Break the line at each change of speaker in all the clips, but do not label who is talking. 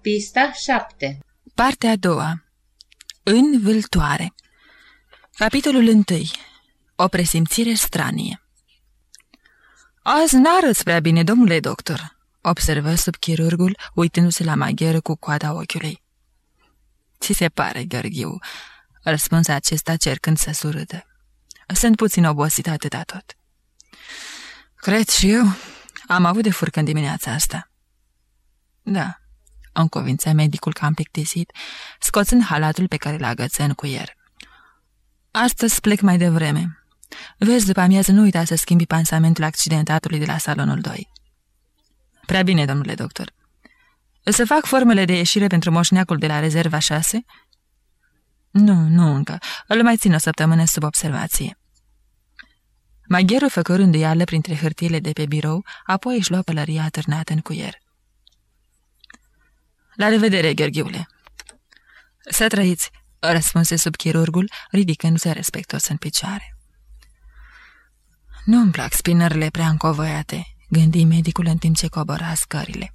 Pista 7
Partea a doua În vâltoare Capitolul 1 O presimțire stranie Azi n-arăți prea bine, domnule doctor, observă subchirurgul, uitându-se la magheră cu coada ochiului. Ți se pare, Gheorghiu, răspunse acesta cercând să surâdă. Sunt puțin obosit atâta tot. Cred și eu. Am avut de furcă în dimineața asta. Da, îmi convințea medicul că am plictisit, scoțând halatul pe care l-a agăță în cuier. Astăzi plec mai devreme. Vezi, după amiază nu uita să schimbi pansamentul accidentatului de la salonul 2. Prea bine, domnule doctor. Să fac formele de ieșire pentru moșneacul de la rezerva 6? Nu, nu încă. Îl mai țin o săptămână sub observație. Magheru făcă rânduială printre hârtiile de pe birou, apoi își luă pălăria atârnată în cuier. La revedere, Gheorghiule!" Să trăiți!" răspunse subchirurgul, ridicându-se respectos în picioare. Nu-mi plac spinările prea încovăiate," gândi medicul în timp ce cobora scările.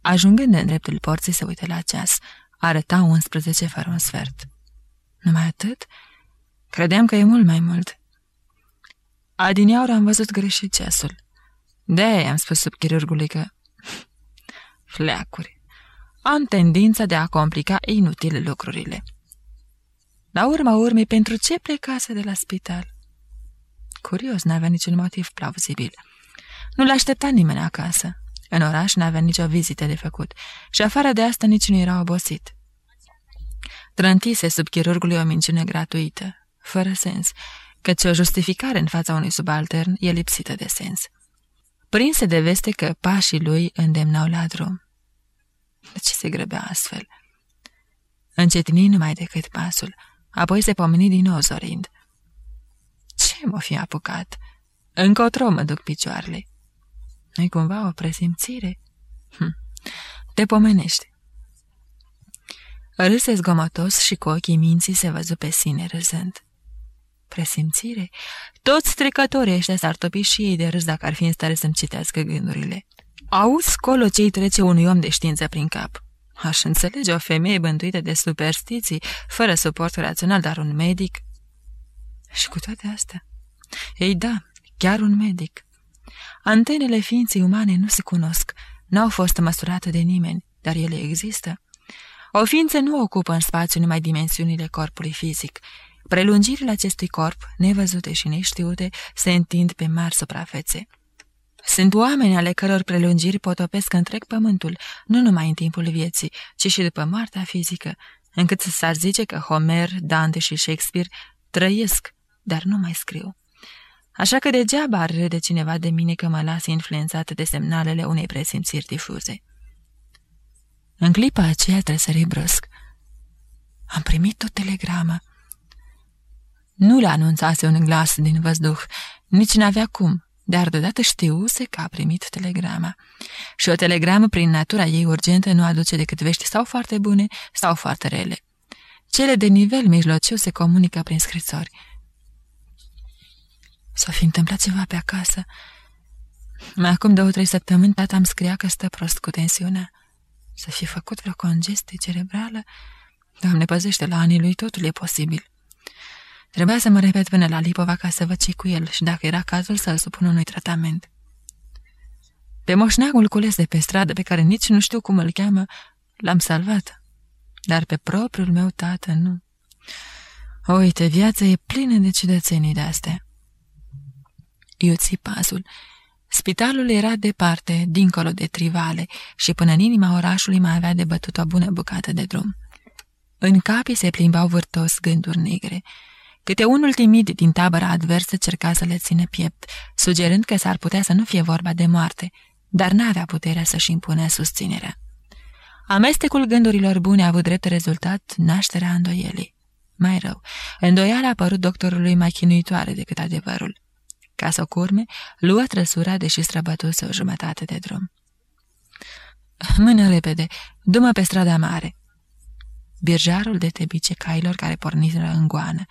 Ajungând în dreptul porții, se uită la ceas. Arăta 11 fără un sfert. Numai atât? Credeam că e mult mai mult. Adineaur am văzut greșit ceasul. De-aia am spus subchirurgului că... Fleacuri. Am tendința de a complica inutil lucrurile. La urma urmei, pentru ce plecase de la spital? Curios, n-avea niciun motiv plauzibil. Nu l-aștepta nimeni acasă. În oraș n-avea nicio vizită de făcut și afară de asta nici nu era obosit. Trântise sub chirurgului o minciună gratuită, fără sens, căci o justificare în fața unui subaltern e lipsită de sens. Prinse de veste că pașii lui îndemnau la drum. De ce se grăbea astfel? Încetini numai decât pasul, apoi se pomeni din nou zorind. Ce m-o fi apucat? Încotro mă duc picioarele. nu cumva o presimțire? Hm. Te pomenești. Râse zgomotos și cu ochii minții se văzu pe sine râzând. Presimțire? Toți trecătorii ăștia s-ar topi și ei de râs dacă ar fi în stare să-mi citească gândurile. Auzi colo ce-i trece unui om de știință prin cap. Aș înțelege o femeie bântuită de superstiții, fără suport rațional, dar un medic... Și cu toate astea... Ei da, chiar un medic. Antenele ființei umane nu se cunosc, n-au fost măsurate de nimeni, dar ele există. O ființă nu ocupă în spațiu numai dimensiunile corpului fizic. Prelungirile acestui corp, nevăzute și neștiute, se întind pe mari suprafețe. Sunt oameni ale căror prelungiri potopesc întreg pământul, nu numai în timpul vieții, ci și după moartea fizică, încât să s-ar zice că Homer, Dante și Shakespeare trăiesc, dar nu mai scriu. Așa că degeaba ar râde cineva de mine că mă las influențat de semnalele unei presimțiri difuze. În clipa aceea tresări brusc. Am primit o telegramă. Nu le anunțase un glas din văzduh, nici n-avea cum, dar deodată știuse că a primit telegrama. Și o telegramă, prin natura ei urgentă, nu aduce decât vești sau foarte bune sau foarte rele. Cele de nivel mijlociu se comunică prin scrisori. S-a fi întâmplat ceva pe acasă. Mai acum două-trei săptămâni tata îmi scria că stă prost cu tensiunea. Să fi făcut vreo congestie cerebrală? Doamne, păzește, la anii lui totul e posibil. Trebuia să mă repet până la Lipova ca să văd ce cu el și dacă era cazul să-l supun unui tratament. Pe moșneagul cules de pe stradă, pe care nici nu știu cum îl cheamă, l-am salvat. Dar pe propriul meu tată nu. Uite, viața e plină de ciudățenii de-astea. Iuți pasul Spitalul era departe, dincolo de trivale, și până în inima orașului mai avea de bătut o bună bucată de drum. În capii se plimbau vârtos gânduri negre. Câte unul timid din tabăra adversă cerca să le țină piept, sugerând că s-ar putea să nu fie vorba de moarte, dar n-avea puterea să-și impune susținerea. Amestecul gândurilor bune a avut drept rezultat nașterea îndoielii. Mai rău, îndoiala a părut doctorului mai chinuitoare decât adevărul. Ca să o curme, luă trăsura, deși străbătuse o jumătate de drum. Mână repede, du-mă pe strada mare. Birjarul de tebice cailor care porniseră în goană.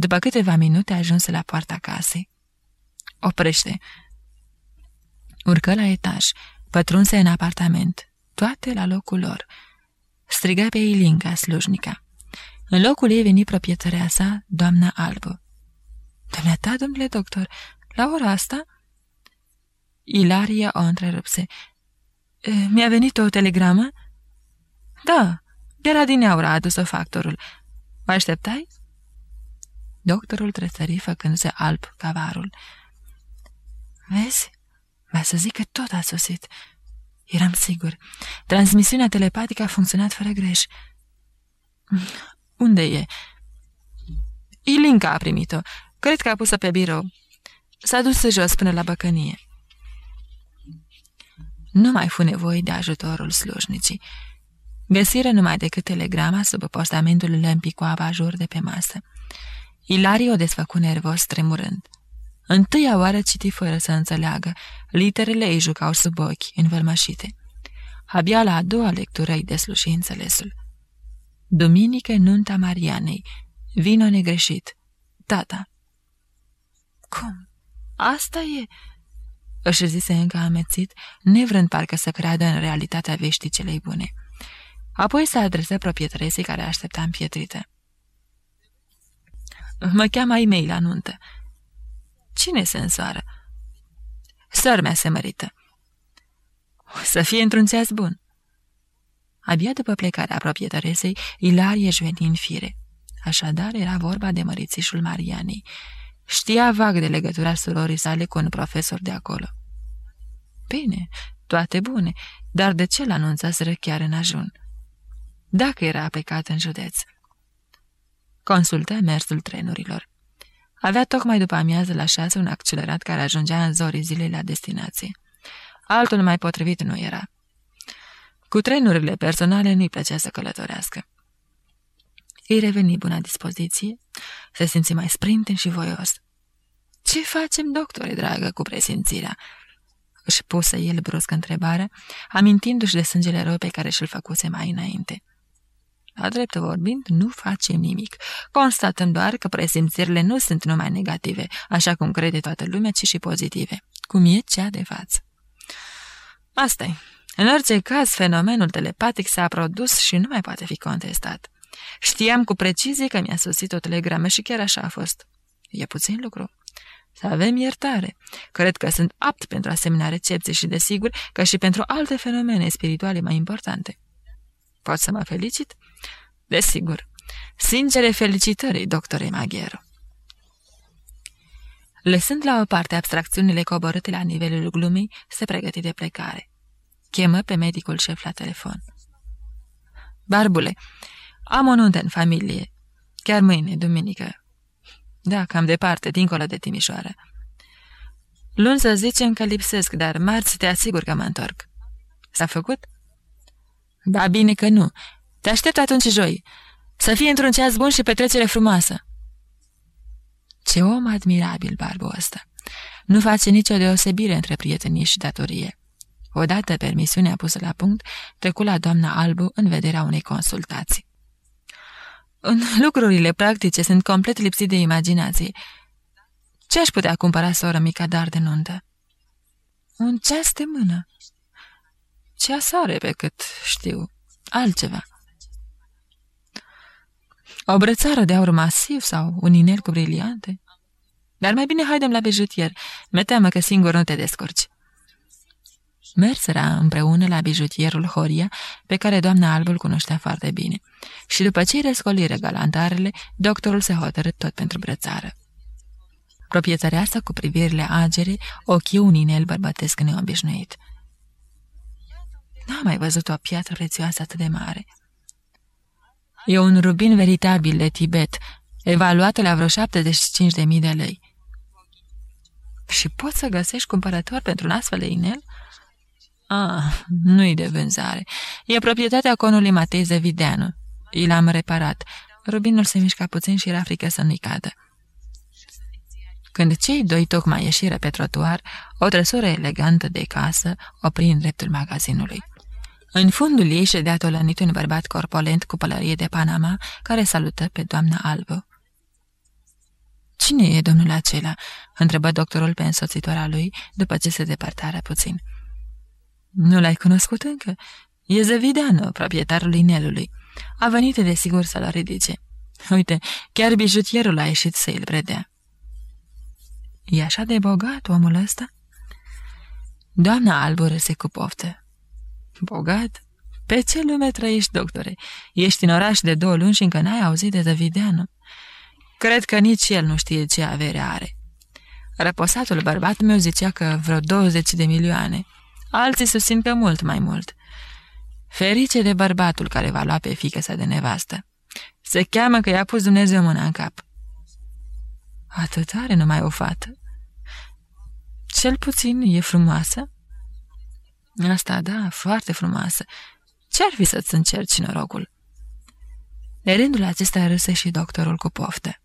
După câteva minute ajunse la poarta casei. Oprește. Urcă la etaj, pătrunse în apartament, toate la locul lor. striga pe Ilinca, slujnica. În locul ei veni proprietărea sa, doamna Albă. Dumneata, domnule doctor, la ora asta?" Ilaria o întrerupse. Mi-a venit o telegramă?" Da, de la din a adus-o factorul. Mă așteptai?" Doctorul tresări făcându-se alb cavarul. Vezi? Va să zic că tot a sosit. Eram sigur. Transmisiunea telepatică a funcționat fără greș. Unde e? Ilinca a primit-o. Cred că a pus-o pe birou. S-a dus jos până la băcănie. Nu mai fu nevoie de ajutorul slujnicii. Găsire numai decât telegrama sub postamentul lămpii cu abajur de pe masă. Ilarie o desfăcu nervos, tremurând. Întâia oară citi fără să înțeleagă. Literele îi jucau sub ochi, învălmășite. Abia la a doua lectură îi desluși înțelesul. Duminică nunta Marianei. Vino negreșit. Tata. Cum? Asta e... Își zise încă amețit, nevrând parcă să creadă în realitatea veștii celei bune. Apoi se adresă proprietăresei care aștepta împietrită. Mă cheamă ai mei la nuntă. Cine se însoară? Săr se mărită. Să fie într-un bun. Abia după plecarea proprietăresei, Ilarie își veni în fire. Așadar, era vorba de mărițișul Marianei. Știa vag de legătura surorii sale cu un profesor de acolo. Bine, toate bune, dar de ce l-anunțaseră chiar în ajun? Dacă era plecat în județ. Consultă mersul trenurilor. Avea tocmai după amiază la șase un accelerat care ajungea în zorii zilei la destinație. Altul mai potrivit nu era. Cu trenurile personale nu-i plăcea să călătorească. Îi reveni bună dispoziție, se simți mai sprinten și voios. Ce facem, doctore dragă, cu presimțirea?" își pusă el brusc întrebarea, amintindu-și de sângele rău pe care și-l făcuse mai înainte. La drept vorbind, nu facem nimic. Constatăm doar că presimțirile nu sunt numai negative, așa cum crede toată lumea, ci și pozitive, cum e cea de față. asta -i. În orice caz, fenomenul telepatic s-a produs și nu mai poate fi contestat. Știam cu precizie că mi-a sosit o telegramă și chiar așa a fost. E puțin lucru. Să avem iertare. Cred că sunt apt pentru asemenea recepție și, desigur, că și pentru alte fenomene spirituale mai importante. Pot să mă felicit? Desigur. Sincere felicitări, doctore Maghiero. Lăsând la o parte abstracțiunile coborâte la nivelul glumii, se pregăti de plecare. Chemă pe medicul șef la telefon. Barbule, am o nuntă în familie. Chiar mâine, duminică. Da, cam departe, dincolo de Timișoara. Luni să zicem că lipsesc, dar marți te asigur că mă întorc. S-a făcut? Da, bine că nu. Te aștept atunci joi. Să fie într-un ceas bun și petrecere frumoasă. Ce om admirabil, barbul ăsta. Nu face nicio deosebire între prietenie și datorie. Odată permisiunea pusă la punct, trecu la doamna Albu în vederea unei consultații. În lucrurile practice sunt complet lipsit de imaginație. Ce aș putea cumpăra soră mica dar de nuntă? Un ceas de mână. Ceasare pe cât știu. Altceva. O brățară de aur masiv sau un inel cu briliante? Dar mai bine haidem la bijutier. Mi teamă că singur nu te descurci. Merseră împreună la bijutierul Horia, pe care doamna Albul cunoștea foarte bine. Și după ce îi răscoliră galantarele, doctorul se hotărât tot pentru brățară. Proprietăreasa cu privirile agere, ochii un inel bărbătesc neobișnuit. N-am mai văzut o piatră prețioasă atât de mare. E un rubin veritabil de Tibet, evaluat la vreo 75.000 de lei. Și poți să găsești cumpărător pentru un astfel de inel? Ah, nu-i de vânzare. E proprietatea conului Matei Zevideanu. I l-am reparat. Rubinul se mișca puțin și era frică să nu-i cadă. Când cei doi tocmai ieșiră pe trotuar, o trăsură elegantă de casă opri în dreptul magazinului. În fundul ei ședea tolănit un bărbat corpolent cu pălărie de Panama, care salută pe doamna Albă. Cine e domnul acela?" întrebă doctorul pe însoțitoarea lui, după ce se depărtară puțin. Nu l-ai cunoscut încă? E Zăvideanu, proprietarul inelului. A venit de sigur să-l ridice. Uite, chiar bijutierul a ieșit să îl predea. E așa de bogat omul ăsta? Doamna Albu râse cu poftă. Bogat? Pe ce lume trăiești, doctore? Ești în oraș de două luni și încă n-ai auzit de Davideanu. Cred că nici el nu știe ce avere are. Răposatul bărbat meu zicea că vreo 20 de milioane. Alții susțin că mult mai mult. Ferice de bărbatul care va lua pe fică sa de nevastă. Se cheamă că i-a pus Dumnezeu mâna în cap. Atât are numai o fată. Cel puțin e frumoasă? Asta, da, foarte frumoasă. Ce-ar fi să-ți încerci norocul? De rândul acesta râse și doctorul cu poftă.